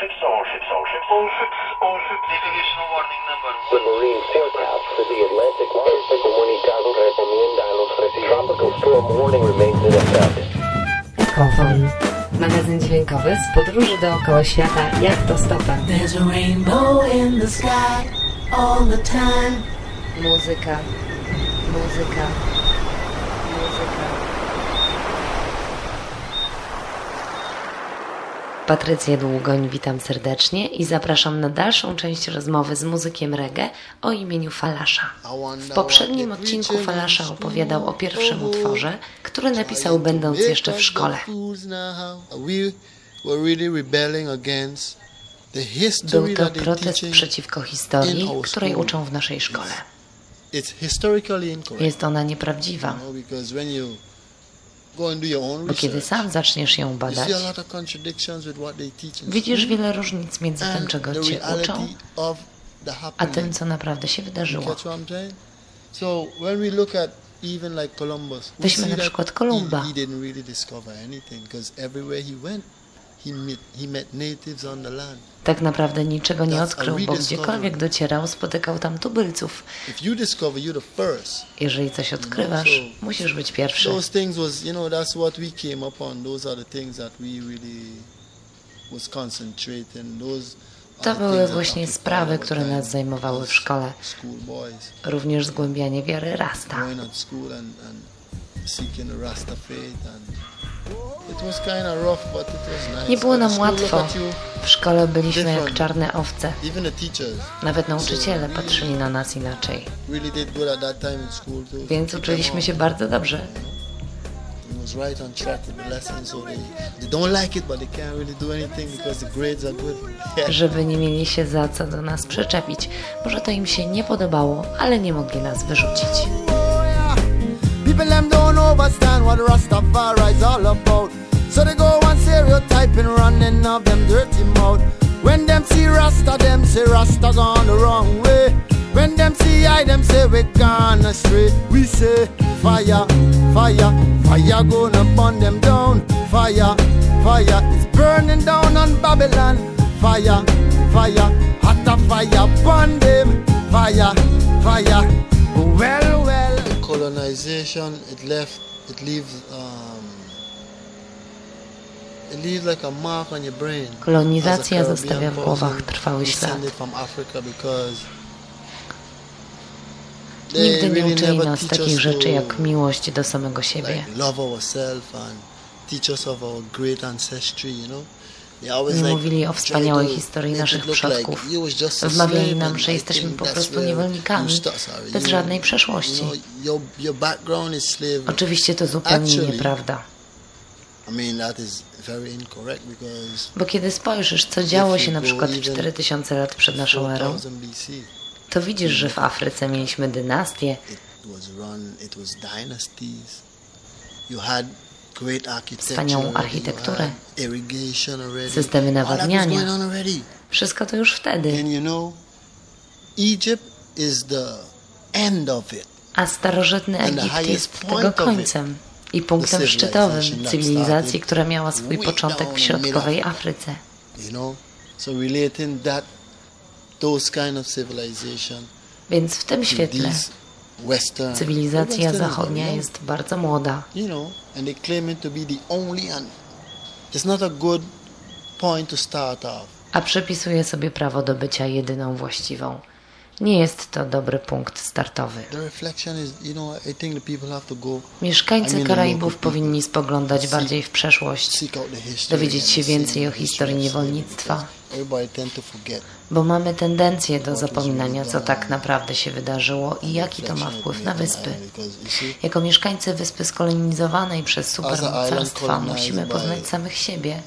ships, all ships, all ships. All ships, all ships. Navigational warning number one. Submarine forecast for the Atlantic Este comunicado recomienda a los residentes. Tropical storm warning remains in effect. Kofon. Magazyn dźwiękowy z podróży dookoła świata jak to stopem. There's a rainbow in the sky all the time. Muzyka. Muzyka. Patrycja Długoń, witam serdecznie i zapraszam na dalszą część rozmowy z muzykiem reggae o imieniu Falasza. W poprzednim odcinku Falasza opowiadał o pierwszym utworze, który napisał będąc jeszcze w szkole. Był to protest przeciwko historii, której uczą w naszej szkole. Jest ona nieprawdziwa, bo kiedy sam zaczniesz ją badać, widzisz wiele różnic między tym, czego cię uczą, a tym, co naprawdę się wydarzyło. Weźmy na przykład Kolumba. Tak naprawdę niczego nie odkrył, bo gdziekolwiek docierał, spotykał tam tubylców. Jeżeli coś odkrywasz, musisz być pierwszy. To były właśnie sprawy, które nas zajmowały w szkole. Również zgłębianie wiary Rasta. Nie było nam łatwo. W szkole byliśmy jak czarne owce. Nawet nauczyciele patrzyli na nas inaczej. Więc uczyliśmy się bardzo dobrze. Żeby nie mieli się za co do nas przyczepić. Może to im się nie podobało, ale nie mogli nas wyrzucić. People understand what Rastafari is all about. So they go on stereotyping, running of them dirty mouth. When them see Rasta, them say Rasta gone the wrong way. When them see I, them say we gone astray. We say fire, fire, fire gonna burn them down. Fire, fire is burning down on Babylon. Fire, fire, hotter fire burn them. Fire, fire, well, well. Colonization it left it leaves um it leaves like a mark on your brain Kolonizacja zostawia w głowach trwały ślad. Nigdy nie uczyli nas takich rzeczy jak miłość do samego siebie. Mówili o wspaniałej to historii naszych przodków. Wmawiali nam, że jesteśmy po prostu niewolnikami, bez żadnej przeszłości. Oczywiście to zupełnie nieprawda. Bo kiedy spojrzysz, co działo się na przykład even 4000 lat przed naszą erą, 4000 BC, to widzisz, że w Afryce mieliśmy dynastie, Wspaniałą architekturę, already. systemy nawadniania. wszystko to już wtedy. A starożytny Egipt jest tego końcem i punktem szczytowym cywilizacji, która miała swój początek w środkowej. Afryce. Więc w tym świetle cywilizacja zachodnia jest bardzo młoda. a przypisuje sobie prawo do bycia jedyną właściwą. Nie jest to dobry punkt startowy. Mieszkańcy Karaibów powinni spoglądać bardziej w przeszłość, dowiedzieć się więcej o historii niewolnictwa, bo mamy tendencję do zapominania, co tak naprawdę się wydarzyło i jaki to ma wpływ na wyspy. Jako mieszkańcy wyspy skolonizowanej przez supermocarstwa musimy poznać samych siebie,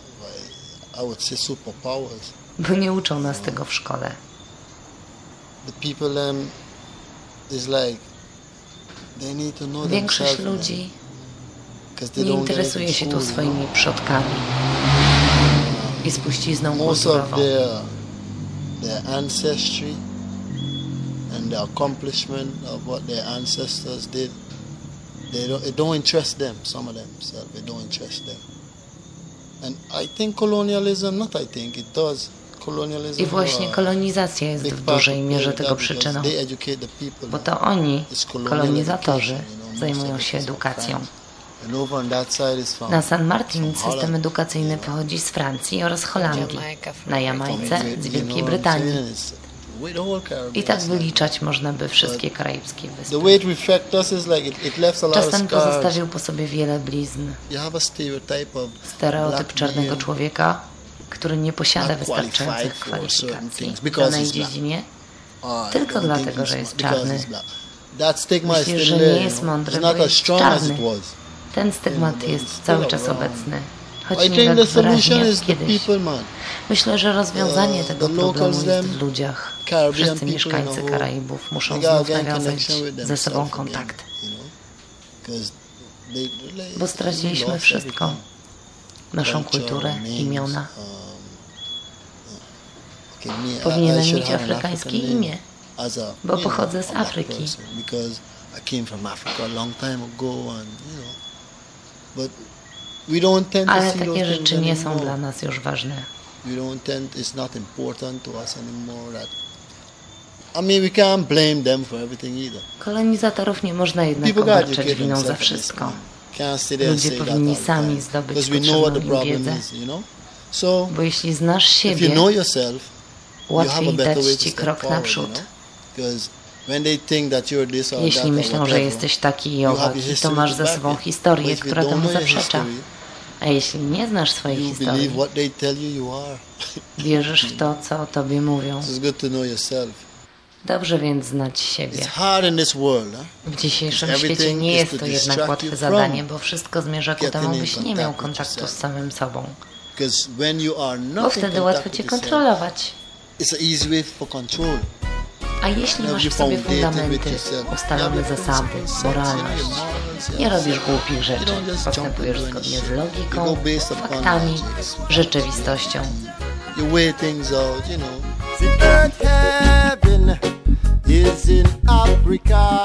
bo nie uczą nas tego w szkole. The people um is like they need to know Większość ludzi man, 'cause they nie don't get it interesuje in się tu swoimi przodkami i spuścizną. Most of kulturową. their their ancestry and the accomplishment of what their ancestors did, they don't it don't interest them. Some of them, so it don't interest them. And I think colonialism, not I think, it does. I właśnie kolonizacja jest w dużej mierze tego przyczyną, bo to oni, kolonizatorzy, zajmują się edukacją. Na San Martin system edukacyjny pochodzi z Francji oraz Holandii, na Jamajce z Wielkiej Brytanii. I tak wyliczać można by wszystkie karaibskie wyspy. Czasem pozostawił po sobie wiele blizn. Stereotyp czarnego człowieka, który nie posiada wystarczających kwalifikacji w danej dziedzinie, Tylko dlatego, że jest czarny. Myślisz, że nie jest know. mądry, bo jest czarny. ten stygmat jest cały czas obecny, choć nie tak wyraźnie jak kiedyś. Myślę, że rozwiązanie Uh, tego problemu jest w ludziach. Wszyscy mieszkańcy Karaibów muszą znów nawiązać ze sobą kontakt, bo straciliśmy wszystko. Naszą kulturę, imiona. um, Powinienem mieć afrykańskie imię, bo pochodzę z Afryki. ale takie rzeczy nie są dla nas już ważne. Kolonizatorów nie można jednak obarczać winą za wszystko. Ludzie powinni all the sami zdobyć Because we know what the potrzebną wiedzę. is, you know? So Bo jeśli znasz siebie, łatwiej dać ci krok naprzód. Jeśli myślą, że jesteś taki i owaki, to masz za sobą historię, która temu zaprzecza. A jeśli nie znasz swojej historii, wierzysz w to, co o tobie mówią. Dobrze więc znać siebie. W dzisiejszym świecie nie jest to jednak łatwe zadanie, bo wszystko zmierza ku temu, byś nie miał kontaktu z samym sobą. Bo wtedy łatwo cię kontrolować. A jeśli masz w sobie fundamenty, ustalone zasady, moralność, nie robisz głupich rzeczy, postępujesz zgodnie z logiką, faktami, rzeczywistością. You weigh things out, you know. See, earth heaven is in Africa.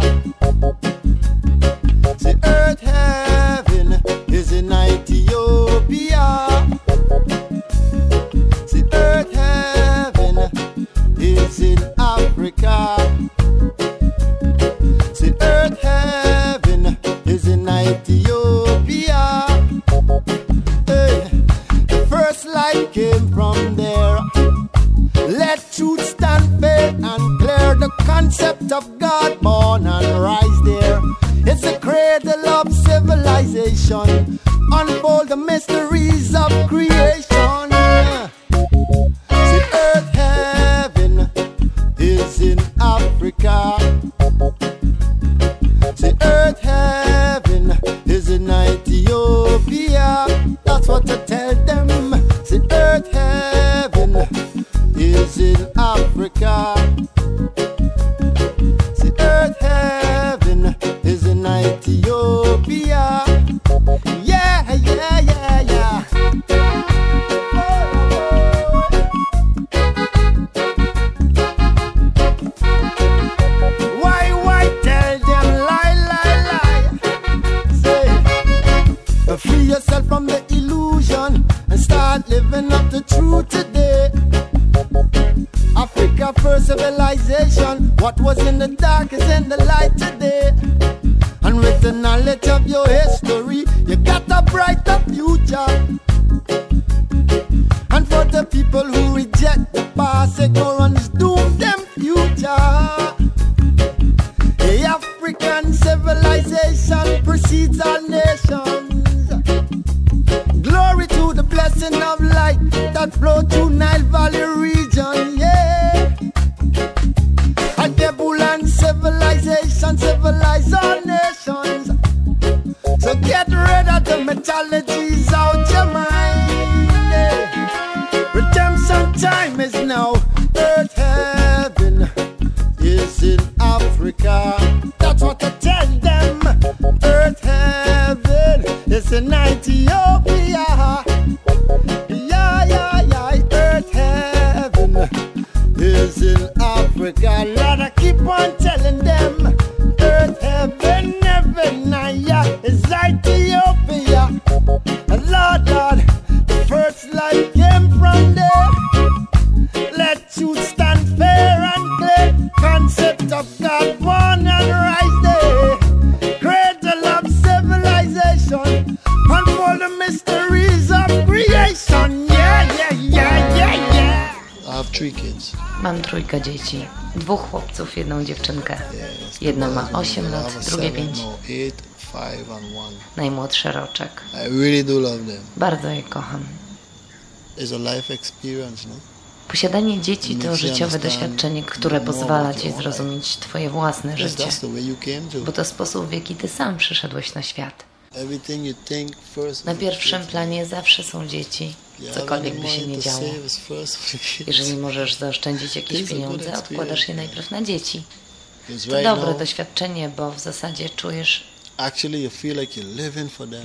Civilization. What was in the dark is in the light today. And with the knowledge of your history, you got a brighter future. And for the people who reject the past, ignorance doom them future. The African civilization precedes our nations. Glory to the blessing of light that flow through Mam trójkę dzieci. Dwóch chłopców, jedną dziewczynkę. Yes. Jedno ma 8 I have lat, drugie seven, 5. No. Najmłodszy roczek. Bardzo je kocham. No? Posiadanie dzieci to życiowe doświadczenie, które pozwala ci zrozumieć twoje własne życie. Bo to sposób, w jaki ty sam przyszedłeś na świat. Na kids. planie zawsze są dzieci, cokolwiek by się nie działo. Jeżeli możesz zaoszczędzić jakieś pieniądze, odkładasz je najpierw na dzieci. To dobre doświadczenie, bo w zasadzie czujesz,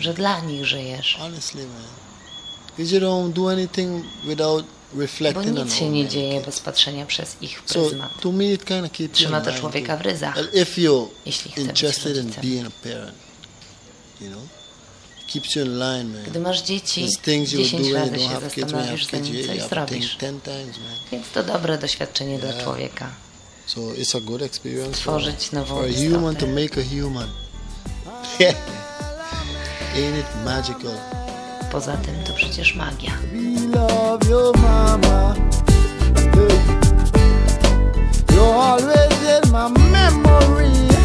że dla nich żyjesz. Bo nic się nie dzieje bez patrzenia przez ich pryzmat. Trzyma to człowieka w ryzach. Jeśli chce być rodzicem. You know, keeps you in line, man. Gdy masz dzieci, There's things you 10 do when razy się zastanowisz, zanim coś zrobisz. ten times, man. Więc to dobre doświadczenie dla Yeah. człowieka. So it's a good experience for, Stworzyć nową for a human to make a human. Ain't it magical? Poza tym to przecież magia. We love your mama. Hey. You're always in my memory.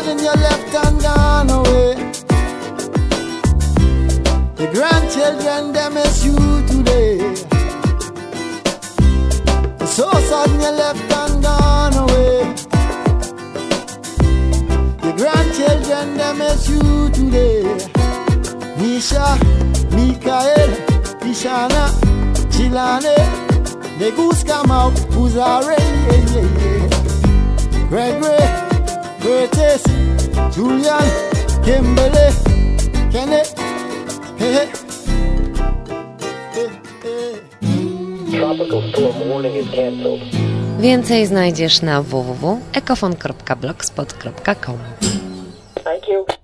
So sudden you left and gone away. The grandchildren they miss you today. So sudden you left and gone away. The grandchildren they miss you today. Misha, Mikael, Ishana, Chilane, the goose come out, who's yeah, yeah, yeah. Gregory, Curtis, Julian, Kimberly, Kenneth, hey, hey, hey, hey. Tropical storm warning is canceled. Więcej znajdziesz na www.ekofon.blogspot.com Thank you.